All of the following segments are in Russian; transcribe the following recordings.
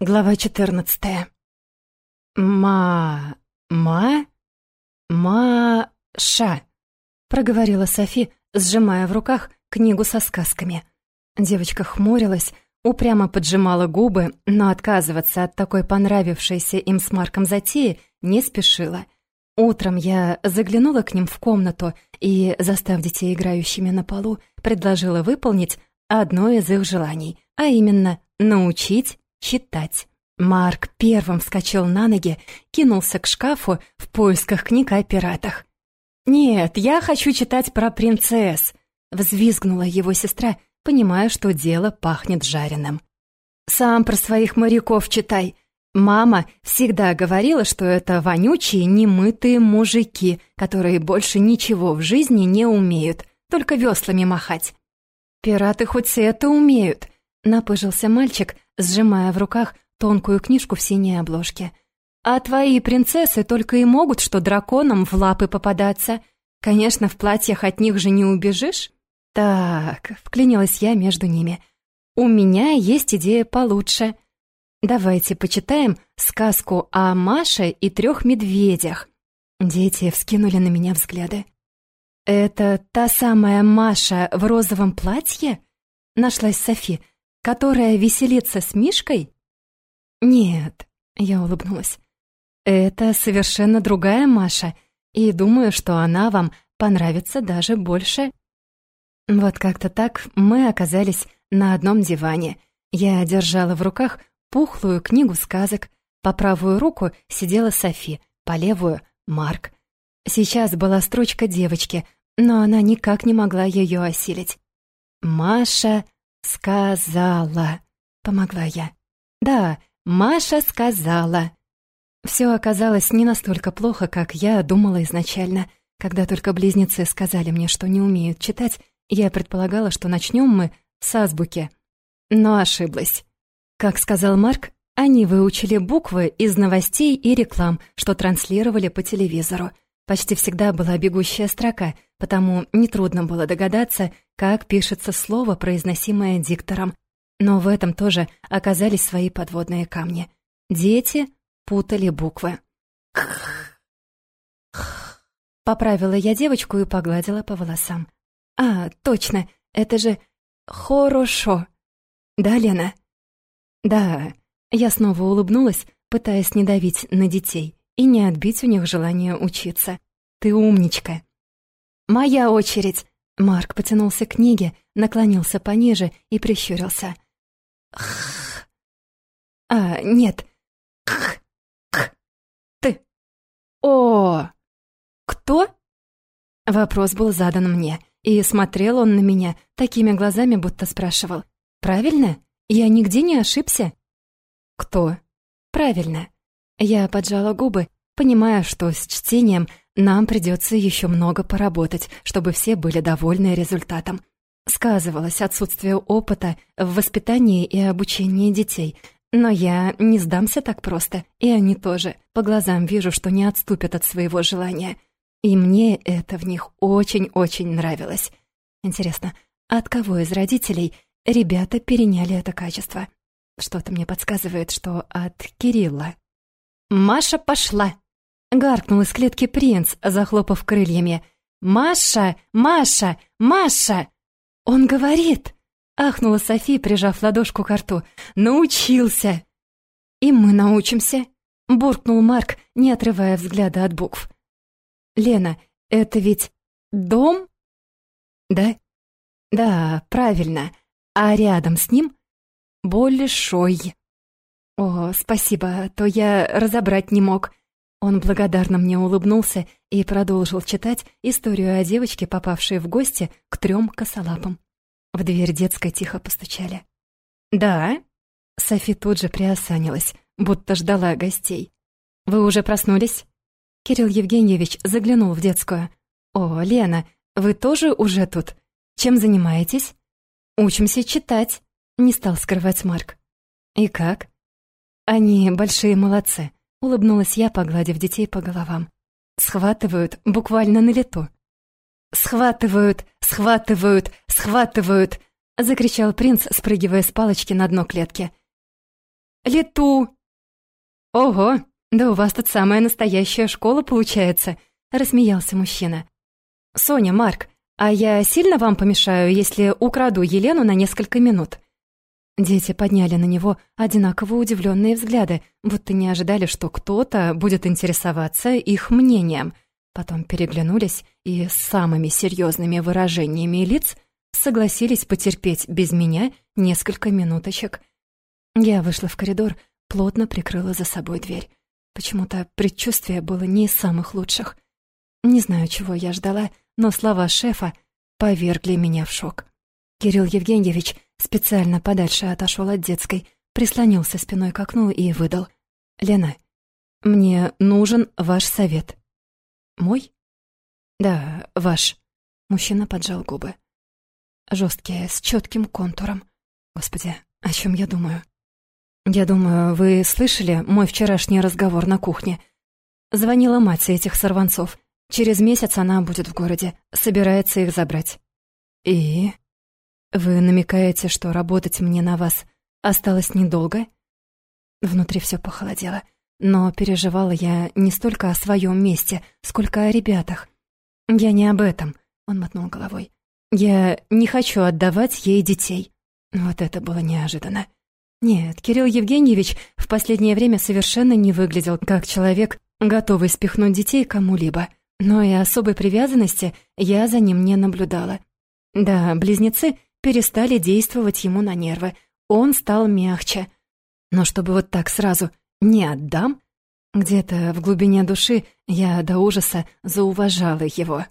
Глава 14. «Ма... ма... ма-ша», — проговорила Софи, сжимая в руках книгу со сказками. Девочка хмурилась, упрямо поджимала губы, но отказываться от такой понравившейся им с Марком затеи не спешила. Утром я заглянула к ним в комнату и, застав детей играющими на полу, предложила выполнить одно из их желаний, а именно научить читать. Марк первым вскочил на ноги, кинулся к шкафу в поисках книг о пиратах. «Нет, я хочу читать про принцесс», — взвизгнула его сестра, понимая, что дело пахнет жареным. «Сам про своих моряков читай. Мама всегда говорила, что это вонючие, немытые мужики, которые больше ничего в жизни не умеют, только веслами махать». «Пираты хоть это умеют», — напыжился мальчик, сжимая в руках тонкую книжку в синей обложке. «А твои принцессы только и могут, что драконам в лапы попадаться. Конечно, в платьях от них же не убежишь». «Так», — вклинилась я между ними, — «у меня есть идея получше. Давайте почитаем сказку о Маше и трех медведях». Дети вскинули на меня взгляды. «Это та самая Маша в розовом платье?» Нашлась Софи которая веселится с Мишкой? Нет, я улыбнулась. Это совершенно другая Маша, и думаю, что она вам понравится даже больше. Вот как-то так мы оказались на одном диване. Я держала в руках пухлую книгу сказок. По правую руку сидела Софи, по левую — Марк. Сейчас была строчка девочки, но она никак не могла ее осилить. Маша «Сказала», — помогла я. «Да, Маша сказала». Все оказалось не настолько плохо, как я думала изначально. Когда только близнецы сказали мне, что не умеют читать, я предполагала, что начнем мы с азбуки. Но ошиблась. Как сказал Марк, они выучили буквы из новостей и реклам, что транслировали по телевизору. Почти всегда была бегущая строка, потому нетрудно было догадаться, как пишется слово, произносимое диктором. Но в этом тоже оказались свои подводные камни. Дети путали буквы. Поправила я девочку и погладила по волосам. «А, точно, это же хорошо. Да, Лена?» «Да». Я снова улыбнулась, пытаясь не давить на детей и не отбить у них желание учиться. «Ты умничка». «Моя очередь!» Марк потянулся к книге, наклонился пониже и прищурился. «Х...» «А, нет. Х... Ты. О! Кто?» Вопрос был задан мне, и смотрел он на меня такими глазами, будто спрашивал. «Правильно? Я нигде не ошибся?» «Кто?» «Правильно». Я поджала губы, понимая, что с чтением нам придется еще много поработать, чтобы все были довольны результатом. Сказывалось отсутствие опыта в воспитании и обучении детей, но я не сдамся так просто, и они тоже. По глазам вижу, что не отступят от своего желания. И мне это в них очень-очень нравилось. Интересно, от кого из родителей ребята переняли это качество? Что-то мне подсказывает, что от Кирилла. «Маша пошла!» Гаркнул из клетки принц, захлопав крыльями. «Маша! Маша! Маша!» «Он говорит!» — ахнула Софи, прижав ладошку к рту. «Научился!» «И мы научимся!» — буркнул Марк, не отрывая взгляда от букв. «Лена, это ведь дом?» «Да?» «Да, правильно. А рядом с ним большой». «О, спасибо, а то я разобрать не мог». Он благодарно мне улыбнулся и продолжил читать историю о девочке, попавшей в гости к трем косолапам. В дверь детской тихо постучали. «Да?» Софи тут же приосанилась, будто ждала гостей. «Вы уже проснулись?» Кирилл Евгеньевич заглянул в детскую. «О, Лена, вы тоже уже тут? Чем занимаетесь?» «Учимся читать», — не стал скрывать Марк. «И как?» «Они большие молодцы. Улыбнулась я, погладив детей по головам. Схватывают буквально на лету. «Схватывают! Схватывают! Схватывают!» — закричал принц, спрыгивая с палочки на дно клетки. Лету!» «Ого, да у вас тут самая настоящая школа получается», — рассмеялся мужчина. «Соня, Марк, а я сильно вам помешаю, если украду Елену на несколько минут?» Дети подняли на него одинаково удивленные взгляды, будто не ожидали, что кто-то будет интересоваться их мнением. Потом переглянулись и с самыми серьезными выражениями лиц согласились потерпеть без меня несколько минуточек. Я вышла в коридор, плотно прикрыла за собой дверь. Почему-то предчувствие было не из самых лучших. Не знаю, чего я ждала, но слова шефа повергли меня в шок. Кирилл Евгеньевич специально подальше отошел от детской, прислонился спиной к окну и выдал. «Лена, мне нужен ваш совет». «Мой?» «Да, ваш». Мужчина поджал губы. Жесткие, с четким контуром. Господи, о чем я думаю? Я думаю, вы слышали мой вчерашний разговор на кухне? Звонила мать этих сорванцов. Через месяц она будет в городе, собирается их забрать. И? Вы намекаете, что работать мне на вас осталось недолго? Внутри все похолодело, но переживала я не столько о своем месте, сколько о ребятах. Я не об этом, он мотнул головой. Я не хочу отдавать ей детей. Вот это было неожиданно. Нет, Кирилл Евгеньевич в последнее время совершенно не выглядел как человек, готовый спихнуть детей кому-либо. Но и особой привязанности я за ним не наблюдала. Да, близнецы перестали действовать ему на нервы. Он стал мягче. Но чтобы вот так сразу «не отдам», где-то в глубине души я до ужаса зауважала его.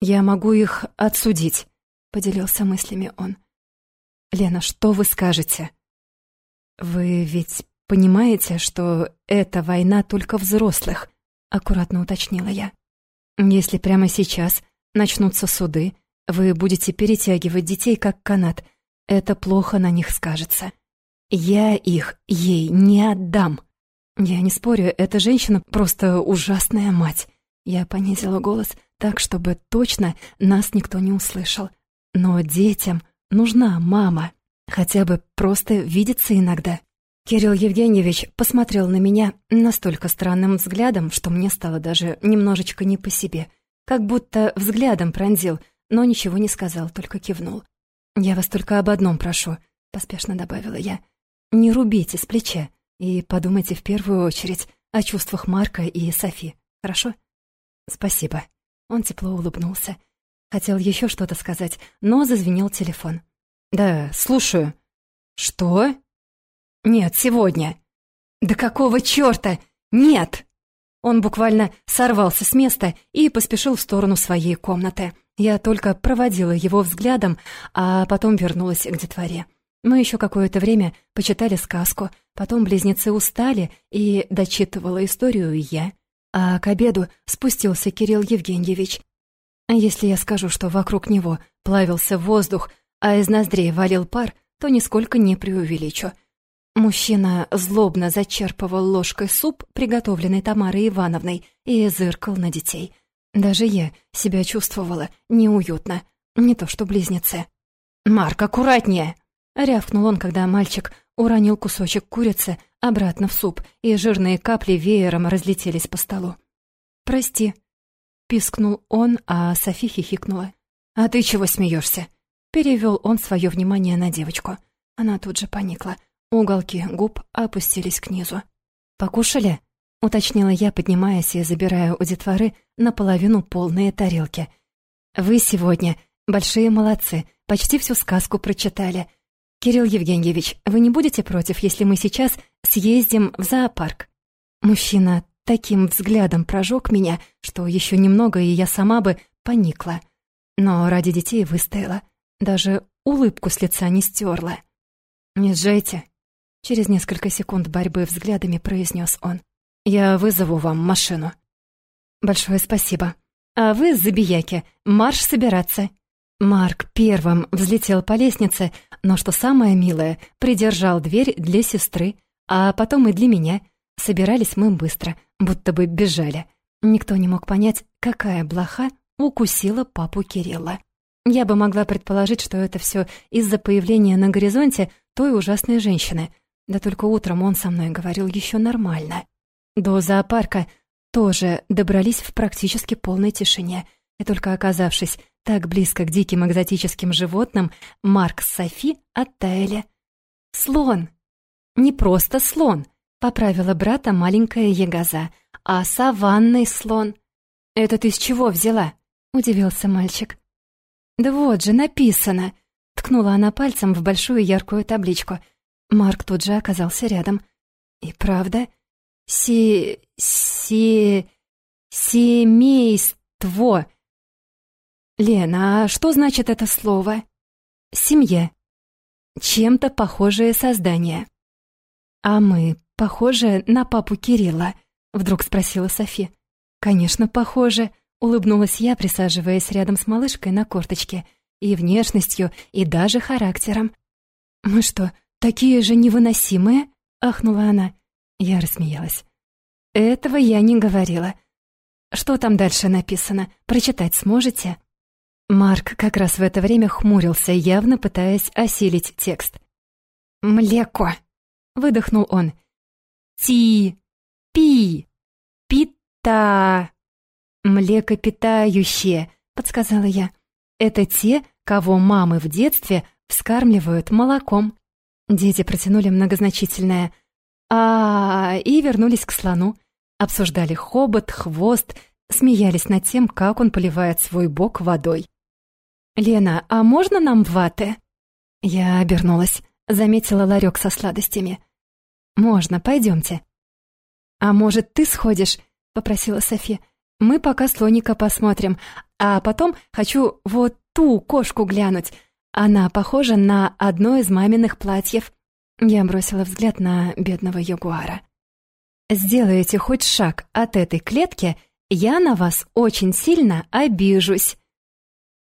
«Я могу их отсудить», — поделился мыслями он. «Лена, что вы скажете?» «Вы ведь понимаете, что это война только взрослых?» — аккуратно уточнила я. «Если прямо сейчас начнутся суды, вы будете перетягивать детей как канат. Это плохо на них скажется. Я их ей не отдам. Я не спорю, эта женщина просто ужасная мать. Я понизила голос так, чтобы точно нас никто не услышал. Но детям нужна мама. Хотя бы просто видеться иногда. Кирилл Евгеньевич посмотрел на меня настолько странным взглядом, что мне стало даже немножечко не по себе. Как будто взглядом пронзил — но ничего не сказал, только кивнул. «Я вас только об одном прошу», — поспешно добавила я. «Не рубите с плеча и подумайте в первую очередь о чувствах Марка и Софи, хорошо?» «Спасибо». Он тепло улыбнулся. Хотел еще что-то сказать, но зазвенел телефон. «Да, слушаю». «Что?» «Нет, сегодня». «Да какого чёрта? Нет!» Он буквально сорвался с места и поспешил в сторону своей комнаты. Я только проводила его взглядом, а потом вернулась к детворе. Мы еще какое-то время почитали сказку, потом близнецы устали, и дочитывала историю я. А к обеду спустился Кирилл Евгеньевич. Если я скажу, что вокруг него плавился воздух, а из ноздрей валил пар, то нисколько не преувеличу. Мужчина злобно зачерпывал ложкой суп, приготовленный Тамарой Ивановной, и зыркал на детей — даже я себя чувствовала неуютно, не то что близнецы. «Марк, аккуратнее!» — рявкнул он, когда мальчик уронил кусочек курицы обратно в суп, и жирные капли веером разлетелись по столу. «Прости», — пискнул он, а Софи хихикнула. «А ты чего смеешься? Перевел он свое внимание на девочку. Она тут же поникла. Уголки губ опустились к низу. «Покушали?» — уточнила я, поднимаясь и забирая у детворы наполовину полные тарелки. «Вы сегодня большие молодцы, почти всю сказку прочитали. Кирилл Евгеньевич, вы не будете против, если мы сейчас съездим в зоопарк?» Мужчина таким взглядом прожег меня, что еще немного, и я сама бы поникла. Но ради детей выстояла. Даже улыбку с лица не стерла. «Не сжайте», — через несколько секунд борьбы взглядами произнес он. Я вызову вам машину». «Большое спасибо. А вы, забияки, марш собираться». Марк первым взлетел по лестнице, но, что самое милое, придержал дверь для сестры, а потом и для меня. Собирались мы быстро, будто бы бежали. Никто не мог понять, какая блоха укусила папу Кирилла. Я бы могла предположить, что это все из-за появления на горизонте той ужасной женщины, Да только утром он со мной говорил еще нормально. До зоопарка тоже добрались в практически полной тишине. И только оказавшись так близко к диким экзотическим животным, Марк с Софи оттаяли. «Слон!» «Не просто слон!» — поправила брата маленькая ягоза, а саванный слон. «Это ты с чего взяла?» — удивился мальчик. «Да вот же, написано!» — ткнула она пальцем в большую яркую табличку. Марк тут же оказался рядом. «И правда? Се... се... семейство...» «Лена, а что значит это слово?» «Семья. Чем-то похожее создание». «А мы похожи на папу Кирилла?» — вдруг спросила Софи. «Конечно, похоже», — улыбнулась я, присаживаясь рядом с малышкой на корточке. «И внешностью, и даже характером». «Мы что, такие же невыносимые?» — ахнула она. Я рассмеялась. «Этого я не говорила. Что там дальше написано? Прочитать сможете?» Марк как раз в это время хмурился, явно пытаясь осилить текст. «Млеко!» — выдохнул он. «Ти! Пи! Пита!» «Млекопитающие!» — подсказала я. «Это те, кого мамы в детстве вскармливают молоком». Дети протянули многозначительное а, и вернулись к слону. Обсуждали хобот, хвост, смеялись над тем, как он поливает свой бок водой. «Лена, а можно нам ваты?» Я обернулась, заметила ларек со сладостями. «Можно, пойдемте». «А может, ты сходишь?» — попросила София. «Мы пока слоника посмотрим, а потом хочу вот ту кошку глянуть. Она похожа на одно из маминых платьев». Я бросила взгляд на бедного ягуара. «Сделаете хоть шаг от этой клетки, я на вас очень сильно обижусь».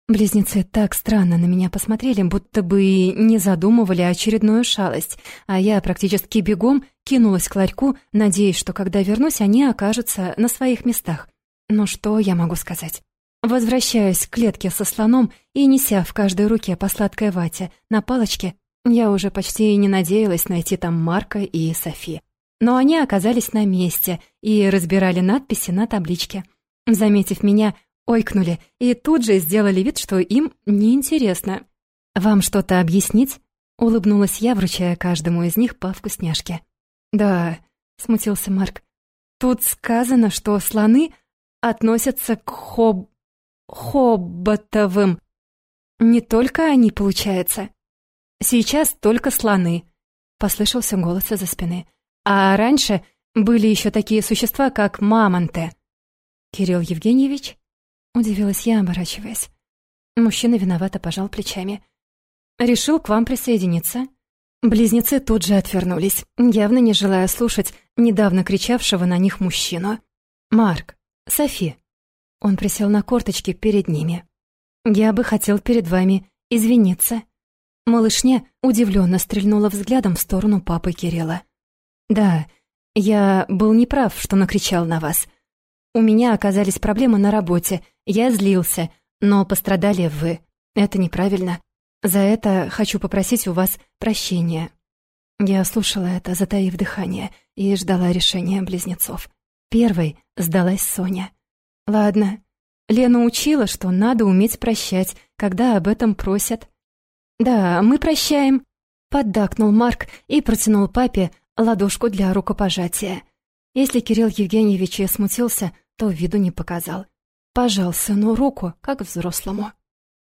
Близнецы так странно на меня посмотрели, будто бы не задумывали очередную шалость, а я практически бегом кинулась к ларьку, надеясь, что когда вернусь, они окажутся на своих местах. Но что я могу сказать? Возвращаясь к клетке со слоном и неся в каждой руке по сладкой вате на палочке, я уже почти не надеялась найти там Марка и Софи. Но они оказались на месте и разбирали надписи на табличке. Заметив меня, ойкнули и тут же сделали вид, что им неинтересно. «Вам что-то объяснить?» — улыбнулась я, вручая каждому из них по вкусняшке. «Да», — смутился Марк, — «тут сказано, что слоны относятся к хоб... хоботовым. Не только они, получается. Сейчас только слоны», — послышался голос из-за спины. «А раньше были еще такие существа, как мамонты». «Кирилл Евгеньевич?» Удивилась я, оборачиваясь. Мужчина виновато пожал плечами. «Решил к вам присоединиться». Близнецы тут же отвернулись, явно не желая слушать недавно кричавшего на них мужчину. «Марк, Софи». Он присел на корточки перед ними. «Я бы хотел перед вами извиниться». Малышня удивленно стрельнула взглядом в сторону папы Кирилла. «Да, я был неправ, что накричал на вас. У меня оказались проблемы на работе, я злился, но пострадали вы. Это неправильно. За это хочу попросить у вас прощения». Я слушала это, затаив дыхание, и ждала решения близнецов. Первой сдалась Соня. «Ладно. Лена учила, что надо уметь прощать, когда об этом просят». «Да, мы прощаем», — поддакнул Марк и протянул папе ладошку для рукопожатия. Если Кирилл Евгеньевич и смутился, то виду не показал. Пожал сыну руку, как взрослому.